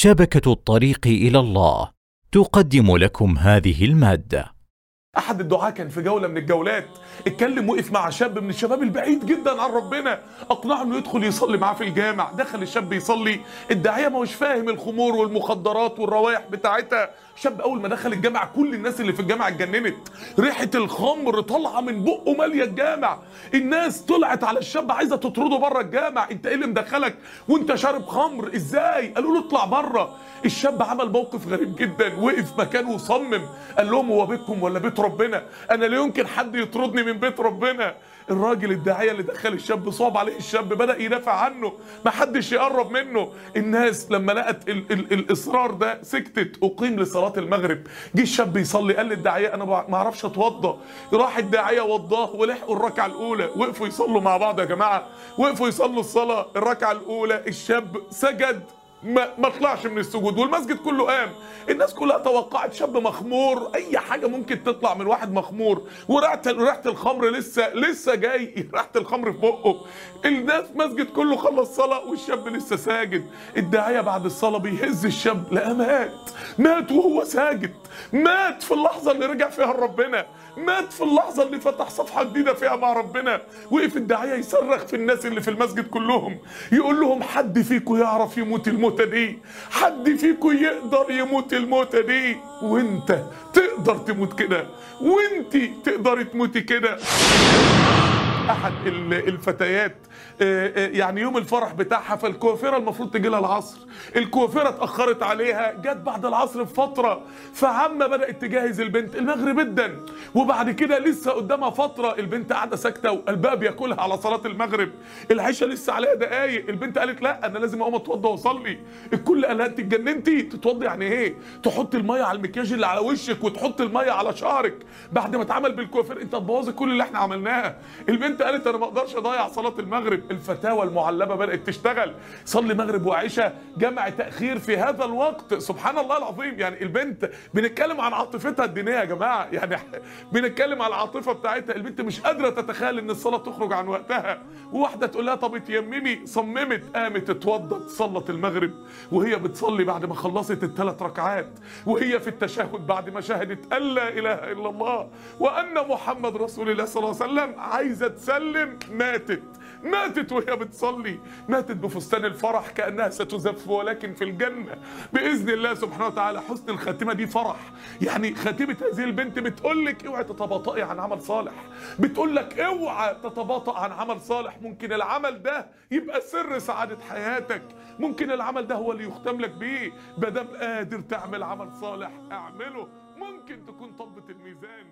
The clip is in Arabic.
شبكة الطريق إلى الله تقدم لكم هذه المادة. أحد الدعاة كان في جولة من الجولات. اتكلم وقف مع شاب من الشباب البعيد جدا عن ربنا. أقنعه إنه يدخل يصلي معاه في الجامع. دخل الشاب يصلي. الداعية ما هوش فاهم الخمور والمخدرات والروائح بتاعتها. شاب أول ما دخل الجامع كل الناس اللي في الجامع اتجننت. ريحة الخمر طالعة من بقه مالية الجامع. الناس طلعت على الشاب عايزة تطرده بره الجامع. أنت إيه اللي مدخلك؟ وأنت شارب خمر. إزاي؟ قالوا له اطلع بره الشاب عمل موقف غريب جدا. وقف مكانه وصمم. قال لهم هو بيتكم ولا بيت ربنا. أنا لا يمكن حد يطردني من بيت ربنا. الراجل الداعية اللي دخل الشاب صعب عليه الشاب بدأ يدافع عنه. ما حدش يقرب منه. الناس لما لقت ال ال الإصرار ده سكتت. أقيم لصلاة المغرب. جه الشاب يصلي قال للداعية أنا ما أعرفش أتوضى. راح الداعية وضاه ولحقوا الركعة الأولى. وقفوا يصلوا مع بعض يا جماعة. وقفوا يصلوا الصلاة. الركعة الأولى الشاب سجد. ما ما طلعش من السجود. والمسجد كله قام. الناس كلها توقعت شاب مخمور. أي حاجة ممكن تطلع من واحد مخمور. وريحه ريحة الخمر لسه لسه جاي. ريحة الخمر في بقه. الناس المسجد كله خلص صلاة والشاب لسه ساجد. الداعيه بعد الصلاة بيهز الشاب لقى مات مات وهو ساجد. مات في اللحظة اللي رجع فيها لربنا. مات في اللحظة اللي فتح صفحة جديدة فيها مع ربنا وقف الداعية يصرخ في الناس اللي في المسجد كلهم. يقول لهم حد فيكم يعرف يموت الموتة دي؟ حد فيكم يقدر يموت الموتة دي؟ وانت تقدر تموت كده. وانت تقدري تموتي كده. أحد ال- الفتيات آه، آه، يعني يوم الفرح بتاعها فالكوافيرة المفروض تجي لها العصر. الكوافيرة اتأخرت عليها جت بعد العصر بفترة فعمه بدأت تجهز البنت. المغرب جدا وبعد كده لسه قدامها فترة البنت قاعدة ساكتة وقلبها بياكلها على صلاة المغرب. العشاء لسه عليها دقايق. البنت قالت لا أنا لازم أقوم أتوضى وأصلي. الكل قال انت اتجننتي. تتوضي يعني إيه؟ تحط المية على المكياج اللي على وشك وتحط المية على شعرك. بعد ما اتعمل بالكوافير أنت هتبوظي كل اللي إحنا عملناه البنت قالت أنا ما أقدرش أضيع صلاة المغرب. الفتاوى المعلبة بدأت تشتغل. صلي مغرب وعشاء جمع تأخير في هذا الوقت. سبحان الله العظيم. يعني البنت بنتكلم عن عاطفتها الدينية يا جماعة. يعني بنتكلم عن العاطفة بتاعتها. البنت مش قادرة تتخيل إن الصلاة تخرج عن وقتها. وواحده تقول لها طب اتيممي صممت قامت اتوضت صلت المغرب. وهي بتصلي بعد ما خلصت الثلاث ركعات. وهي في التشهد بعد ما شهدت أن لا إله إلا الله. وأن محمد رسول الله صلى الله عليه وسلم عايزة تسلم ماتت. ماتت وهي بتصلي. ماتت بفستان الفرح كأنها ستزف ولكن في الجنة بإذن الله سبحانه وتعالى حسن الخاتمة دي فرح. يعني خاتمة هذه البنت بتقول لك اوعي تتباطئي عن عمل صالح. بتقول لك اوعى تتباطأ عن عمل صالح. ممكن العمل ده يبقى سر سعادة حياتك. ممكن العمل ده هو اللي يختم لك بيه. بدل قادر تعمل عمل صالح اعمله. ممكن تكون طبة الميزان.